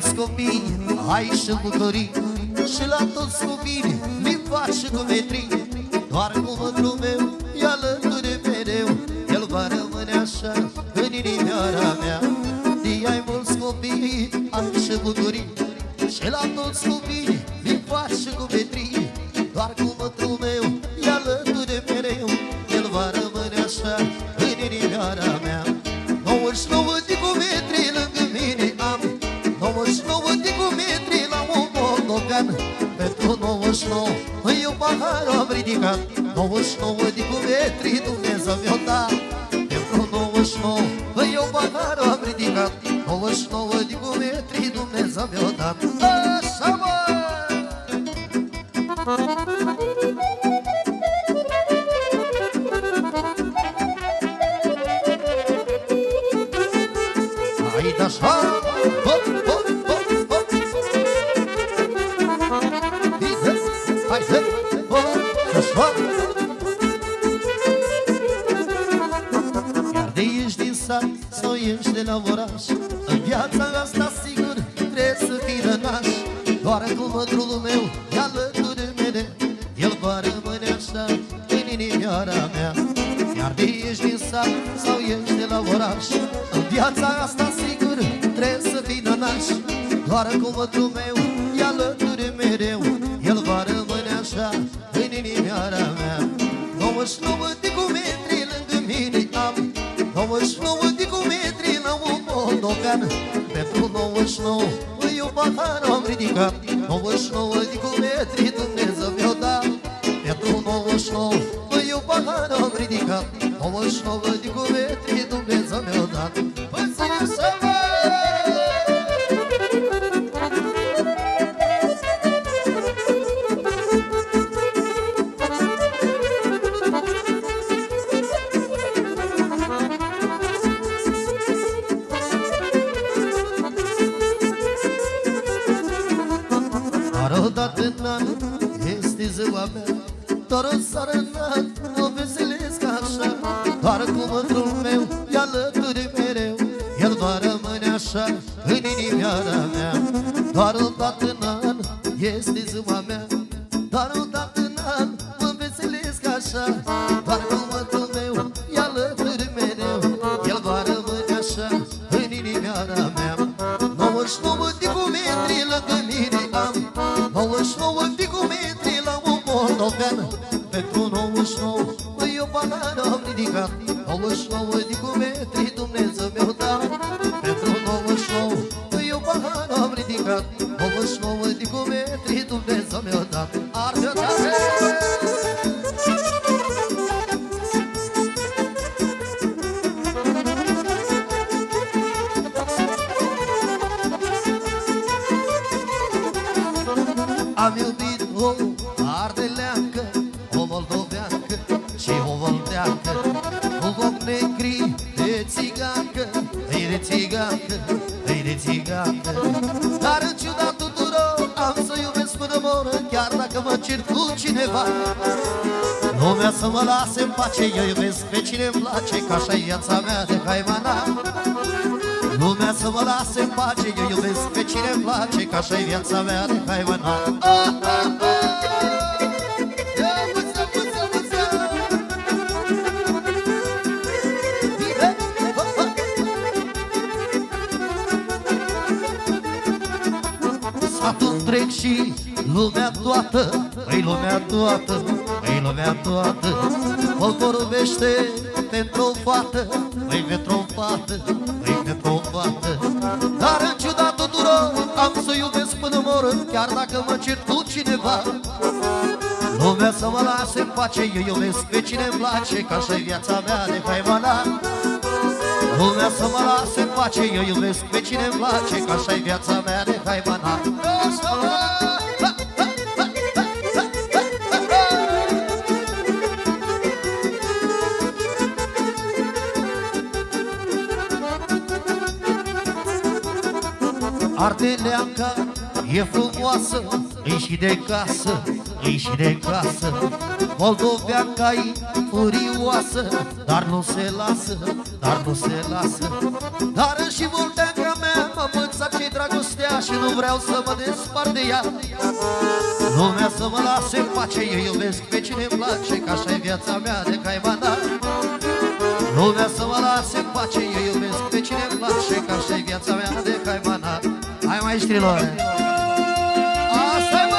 Mulți copii, ai și bucurii Și la toți copiii li faci cu metri Doar cu mândrul meu e alături de mereu. El va rămâne așa în inimioara mea. Ei ai mulți copii, ai și bucurii Și la toți copiii 99 de cumetri Dumnezeu mi-o dat Pentru 99 eu paharul am ridicat 99 de cumetri Dumnezeu mi-o dat Așa oraș. În viața asta sigur trebuie să fii rănaș Doar cu mătrul meu e alături de mereu El va rămâne așa în inimioara mea. 99 de cumetri lângă mine am 99 de cumetri la un moldovean Pentru 99 Păi eu paharul am ridicat. 99 de cumetri Dumnezeu mi-o dat Pentru 99 Păi eu paharul am ridicat. 99 de cumetri Dumnezeu mi-o dat. Păi ține să mă Doar o dată în an este ziua mea Doar o seară în an o veselesc așa. Doar cu mândrul meu e alături de mereu. El va rămâne așa în inimioara mea. Doar o dată în an este ziua mea 99 de cumetri Dumnezeu mi-o dat. Pentru 99 Păi eu paharul am ridicat. 99 de cumetri Dumnezeu mi-o dat. Arde-o mă lase în pace, eu iubesc pe cine-mi place Că așa e viața mea de haimana Lumea să mă lase în pace Eu iubesc pe cine-mi place Că așa e viața mea de haimana ah, ah, ah. Ia, muță, muță, muță. Bine, hop, hop. Satul întreg și lumea toată Păi lumea toată, păi lumea toată Mă vorbește pentru o fată Păi pentru o fată, păi pentru o fată Dar în ciuda tuturor am să iubesc până mor Chiar dacă mă cer cu cineva. Lumea să mă lase în pace Eu iubesc pe cine-mi place Că așa e viața mea de haimana Lumea să mă lase în pace Eu iubesc pe cine-mi place Că așa e viața mea de haimana Ardeleanca e frumoasă Îi și de casă, îi și de casă. Moldoveanca e furioasă Dar nu se lasă, dar nu se lasă. Dar și volteanca mea mă mânța ce dragostea Și nu vreau să mă despart de ea. Lumea să mă lase în pace Eu iubesc pe cine îmi place Că așa e viața mea de caimanat Lumea să mă lase în pace Eu iubesc pe cine îmi place Că așa e viața mea de caimanat Hai maestrilor! Asta mă!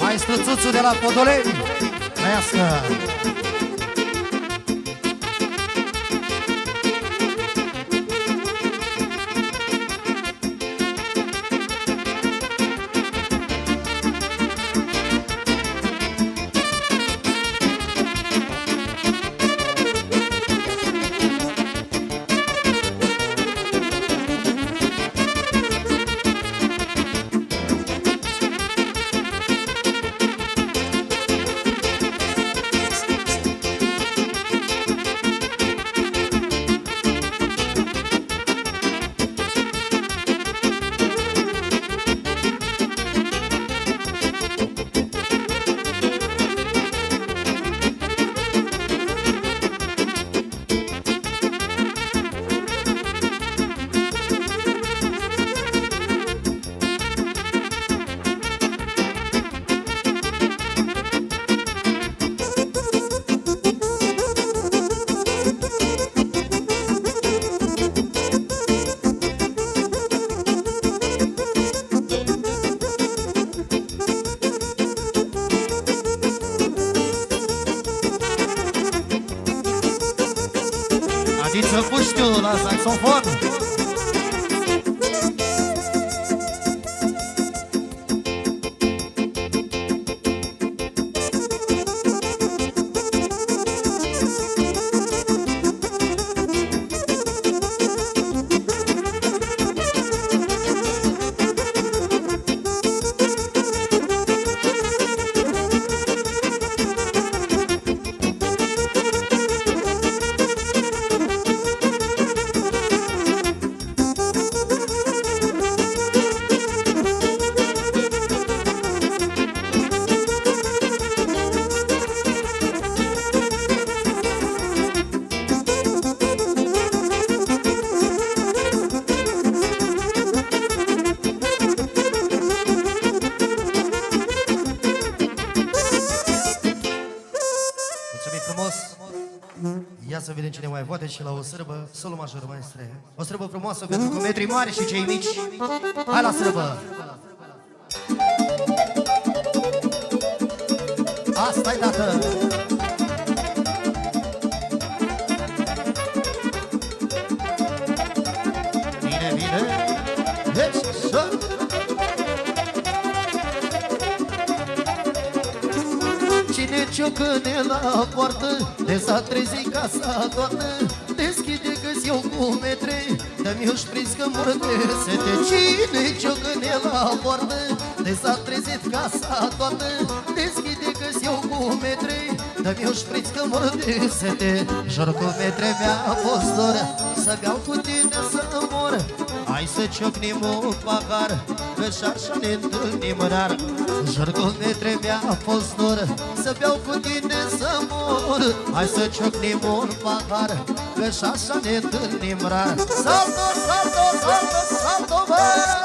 Maestru Țuțu de la Podoleni Trăiască! São votos. Să vedem cine mai poate și la o sârbă Solo major, maestre. O sârbă frumoasă pentru cometrii mari și cei mici. Hai la sârbă! Asta-i dată Cine ciocăne la poartă De s-a trezit casa toată. Deschide că eu cu metre Dă-mi o șpriț că mor de sete. Cine ciocăne la poartă De s-a trezit casa toată. Deschide că eu cu metre Dă-mi o șpriț că mor de sete. Jur cu metre mi-a fost dor Să beau cu tine să mor. Hai să ciocnim un pahar Că și așa ne întâlnim rar Jur cu metre mi-a fost dor Să beau cu tine să mor Hai să ciocnim un pahar Că și așa ne întâlnim rar Salto, salto, salto, salto, bă!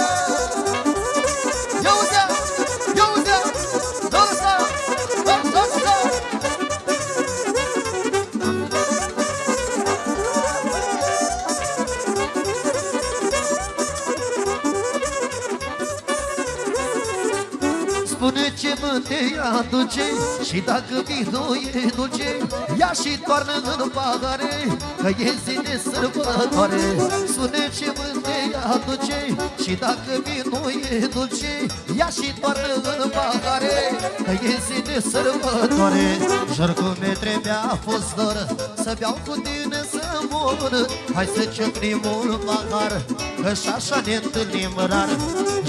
Te aduce Și dacă vinul e dulce Ia și toarnă în pahare Că e zi de sărbătoare. Spune ce mă te aduce Și dacă vinul e dulce Ia și toarnă în pahare Că e zi de sărbătoare. Jur cu metre mi-a fost dor Să beau cu tine să mor. Hai să ciocnim un pahar Că și șașa ne întâlnim rar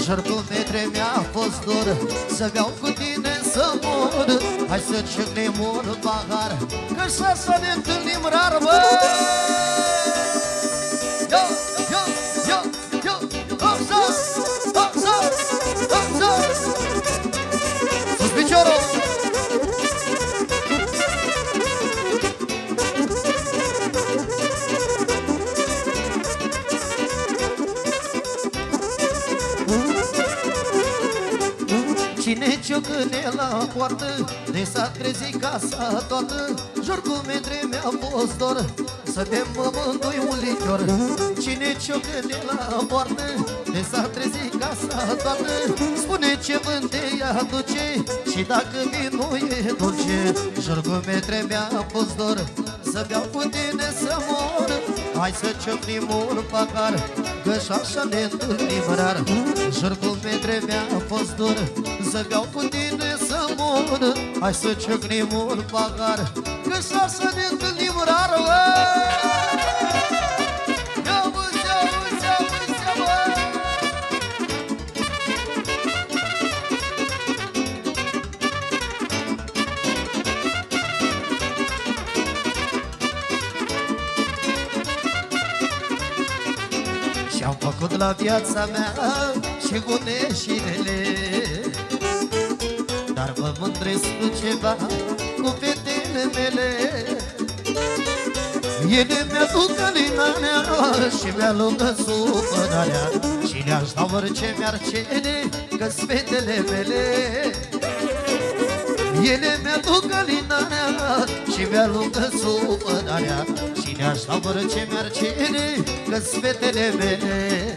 Jur cu metre mi-a fost dor Să beau cu tine să mor Hai să ciocnim un pahar Că și șașa ne întâlnim rar, bă! Yo, yo, yo, yo, Cine ciocâne la poartă De s-a trezit casa toată. Jur cu medre mi-a fost dor Să bem amândoi un lichior Cine ciocâne la poartă De s-a trezit casa toată. Spune ce vânt te aduce Și dacă vinul e dulce. Jur cu medre mi-a fost dor Să beau cu tine să mor Hai să ciocnim un pahar Că și șașa ne întâlnim rar Jur cu medre mi-a fost dor Să beau cu tine să mor Hai să ciocnim un pahar Că și șașa ne întâlnim rar bă! La viața mea și bune și rele Dar mă mândresc cu ceva, cu fetele mele. Ele mi-aduc alinarea și mi-alungă supărarea Și le-aș da orice mi-ar cere, că-s fetele mele. Ele mi-aduc alinarea și mi-alungă supărarea Și le-aș da orice mi-ar cere, că-s fetele mele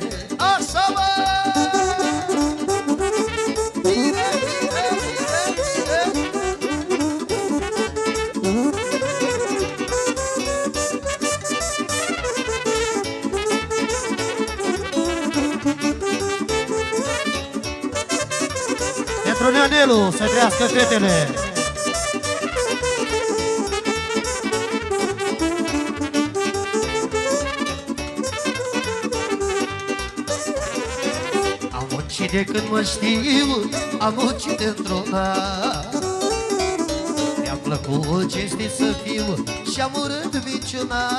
Neanelu să trească fetele Am muncit de când mă știu Am muncit într-una Mi-a plăcut cinstit să fiu Și-am urât minciuna.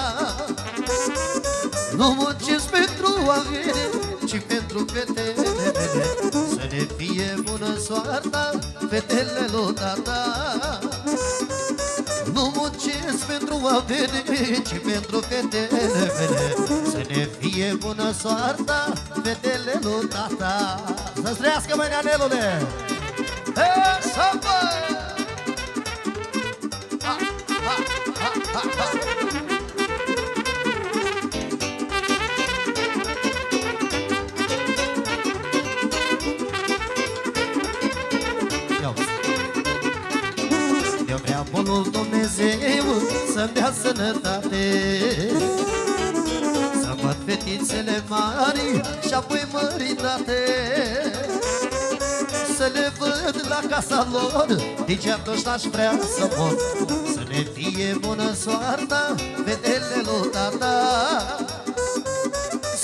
Nu muncesc pentru avere Ci pentru fetele mele Să ne fie bună soarta Fetele lui tata nu muncesc pentru avere, ci pentru fetele mele Să ne fie bună soarta, fetele lui tata Să-ți trăiască, măi, neanelule! E, să bă! Ha, ha, ha, ha, ha. Eu vreau bunul Dumnezeu să-mi dea sănătate. Să văd fetițele mari și apoi măritate. Să le văd la casa lor, nici atunci n-aș vrea să mor? Să ne fie bună soarta, fetele lui tata.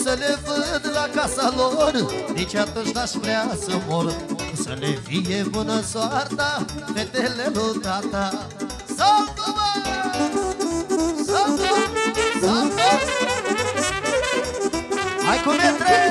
Să le văd la casa lor Nici atunci n-aș vrea să mor? Să le fie bună soarta Fetele lui tata Hai cu metre!